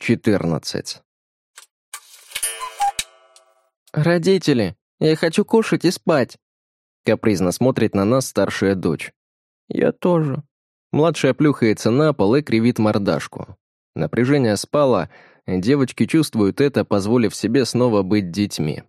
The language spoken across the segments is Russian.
14. «Родители, я хочу кушать и спать!» Капризно смотрит на нас старшая дочь. «Я тоже». Младшая плюхается на пол и кривит мордашку. Напряжение спало, девочки чувствуют это, позволив себе снова быть детьми.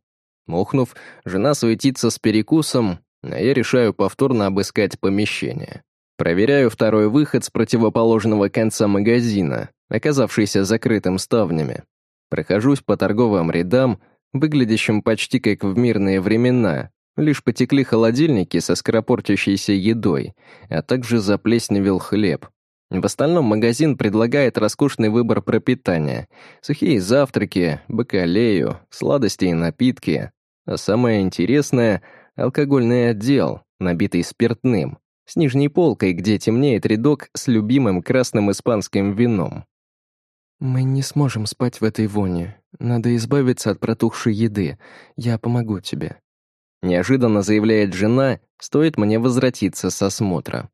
Мухнув, жена суетится с перекусом, а я решаю повторно обыскать помещение. Проверяю второй выход с противоположного конца магазина, оказавшийся закрытым ставнями. Прохожусь по торговым рядам, выглядящим почти как в мирные времена, лишь потекли холодильники со скоропортящейся едой, а также заплесневел хлеб. В остальном магазин предлагает роскошный выбор пропитания, сухие завтраки, бакалею, сладости и напитки. А самое интересное — алкогольный отдел, набитый спиртным, с нижней полкой, где темнеет рядок с любимым красным испанским вином. «Мы не сможем спать в этой воне. Надо избавиться от протухшей еды. Я помогу тебе», — неожиданно заявляет жена, стоит мне возвратиться с осмотра.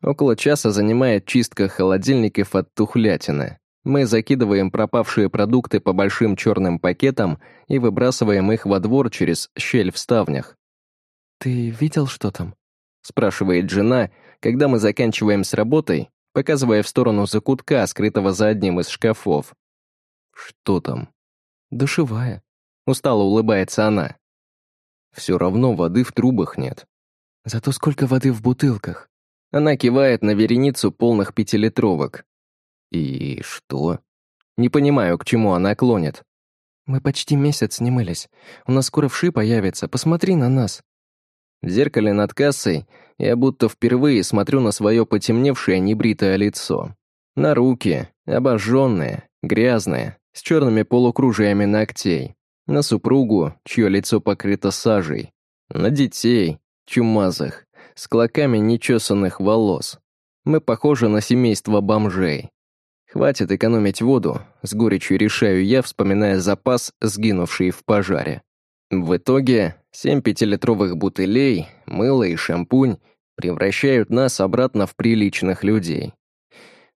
Около часа занимает чистка холодильников от тухлятины. Мы закидываем пропавшие продукты по большим черным пакетам и выбрасываем их во двор через щель в ставнях. «Ты видел, что там?» — спрашивает жена, когда мы заканчиваем с работой, показывая в сторону закутка, скрытого за одним из шкафов. «Что там?» «Душевая», — устало улыбается она. «Все равно воды в трубах нет». «Зато сколько воды в бутылках?» Она кивает на вереницу полных пятилитровок. «И что?» Не понимаю, к чему она клонит. «Мы почти месяц не мылись. У нас скоро вши появится. Посмотри на нас». В зеркале над кассой я будто впервые смотрю на свое потемневшее небритое лицо. На руки, обожженные, грязные, с черными полукружиями ногтей. На супругу, чье лицо покрыто сажей. На детей, чумазых, с клоками нечесанных волос. Мы похожи на семейство бомжей. Хватит экономить воду, с горечью решаю я, вспоминая запас, сгинувший в пожаре. В итоге семь пятилитровых бутылей, мыло и шампунь превращают нас обратно в приличных людей.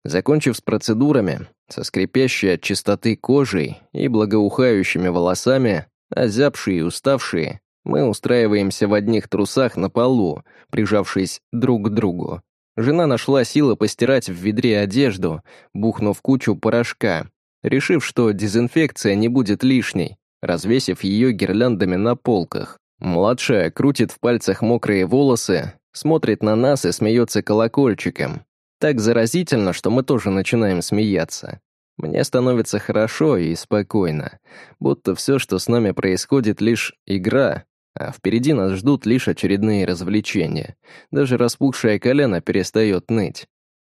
Закончив с процедурами, со скрипящей от чистоты кожей и благоухающими волосами, озябшие и уставшие, мы устраиваемся в одних трусах на полу, прижавшись друг к другу. Жена нашла силы постирать в ведре одежду, бухнув кучу порошка, решив, что дезинфекция не будет лишней, развесив ее гирляндами на полках. Младшая крутит в пальцах мокрые волосы, смотрит на нас и смеется колокольчиком. Так заразительно, что мы тоже начинаем смеяться. Мне становится хорошо и спокойно, будто все, что с нами происходит, лишь игра, а впереди нас ждут лишь очередные развлечения. Даже распухшее колено перестает ныть.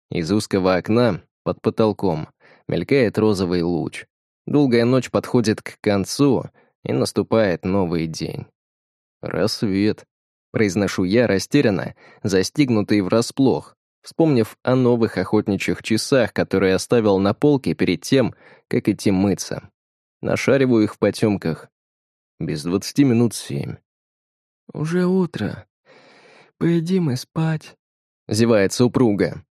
Из узкого окна, под потолком, мелькает розовый луч. Долгая ночь подходит к концу, и наступает новый день. «Рассвет», — произношу я растерянно, застигнутый врасплох, вспомнив о новых охотничьих часах, которые оставил на полке перед тем, как идти мыться. Нашариваю их в потемках. Без двадцати минут семь. «Уже утро. Поедим и спать», — зевает супруга.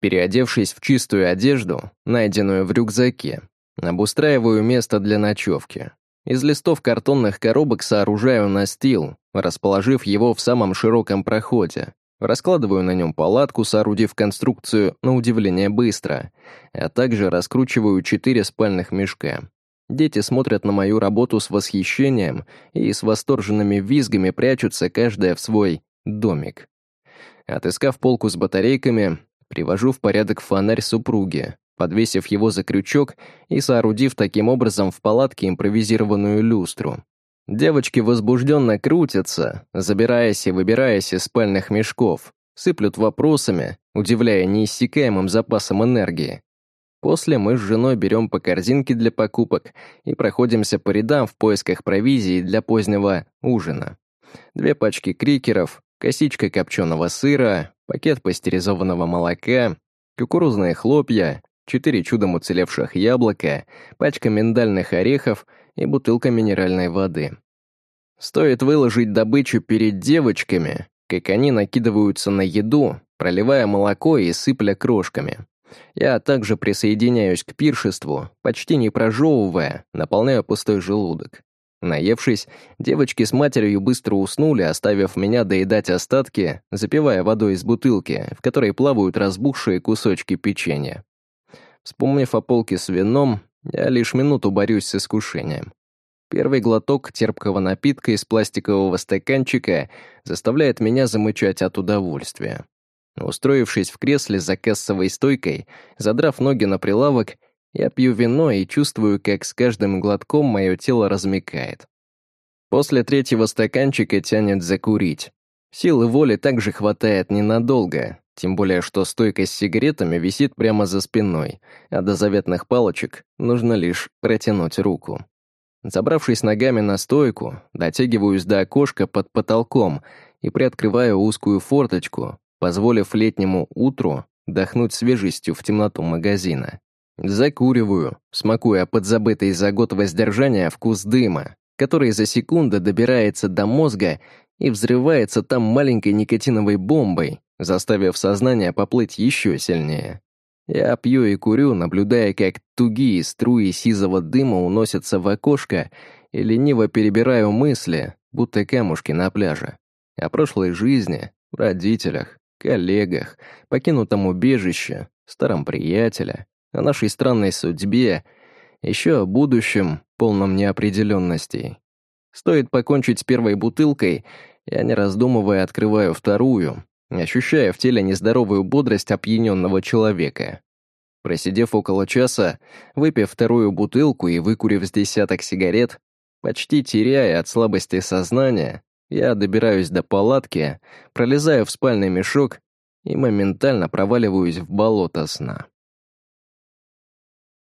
Переодевшись в чистую одежду, найденную в рюкзаке, обустраиваю место для ночевки. Из листов картонных коробок сооружаю настил, расположив его в самом широком проходе. Раскладываю на нем палатку, соорудив конструкцию на удивление быстро, а также раскручиваю четыре спальных мешка. Дети смотрят на мою работу с восхищением и с восторженными визгами прячутся каждая в свой домик. Отыскав полку с батарейками, привожу в порядок фонарь супруги, подвесив его за крючок и соорудив таким образом в палатке импровизированную люстру. Девочки возбужденно крутятся, забираясь и выбираясь из спальных мешков, сыплют вопросами, удивляя неиссякаемым запасом энергии. После мы с женой берем по корзинке для покупок и проходимся по рядам в поисках провизии для позднего ужина. Две пачки крикеров, косичка копченого сыра, пакет пастеризованного молока, кукурузные хлопья, четыре чудом уцелевших яблока, пачка миндальных орехов и бутылка минеральной воды. Стоит выложить добычу перед девочками, как они накидываются на еду, проливая молоко и сыпля крошками. Я также присоединяюсь к пиршеству, почти не прожевывая, наполняя пустой желудок. Наевшись, девочки с матерью быстро уснули, оставив меня доедать остатки, запивая водой из бутылки, в которой плавают разбухшие кусочки печенья. Вспомнив о полке с вином, я лишь минуту борюсь с искушением. Первый глоток терпкого напитка из пластикового стаканчика заставляет меня замычать от удовольствия. Устроившись в кресле за кассовой стойкой, задрав ноги на прилавок, я пью вино и чувствую, как с каждым глотком мое тело размекает. После третьего стаканчика тянет закурить. Силы воли также хватает ненадолго, тем более что стойка с сигаретами висит прямо за спиной, а до заветных палочек нужно лишь протянуть руку. Забравшись ногами на стойку, дотягиваюсь до окошка под потолком и приоткрываю узкую форточку, позволив летнему утру дохнуть свежестью в темноту магазина. Закуриваю, смакуя подзабытый за год воздержания вкус дыма, который за секунду добирается до мозга и взрывается там маленькой никотиновой бомбой, заставив сознание поплыть еще сильнее. Я пью и курю, наблюдая, как тугие струи сизого дыма уносятся в окошко и лениво перебираю мысли, будто камушки на пляже. О прошлой жизни, родителях, коллегах, покинутом убежище, старом приятеле, о нашей странной судьбе, еще о будущем, полном неопределенностей. Стоит покончить с первой бутылкой, я, не раздумывая, открываю вторую, ощущая в теле нездоровую бодрость опьяненного человека. Просидев около часа, выпив вторую бутылку и выкурив с десяток сигарет, почти теряя от слабости сознания, я добираюсь до палатки, пролезаю в спальный мешок и моментально проваливаюсь в болото сна.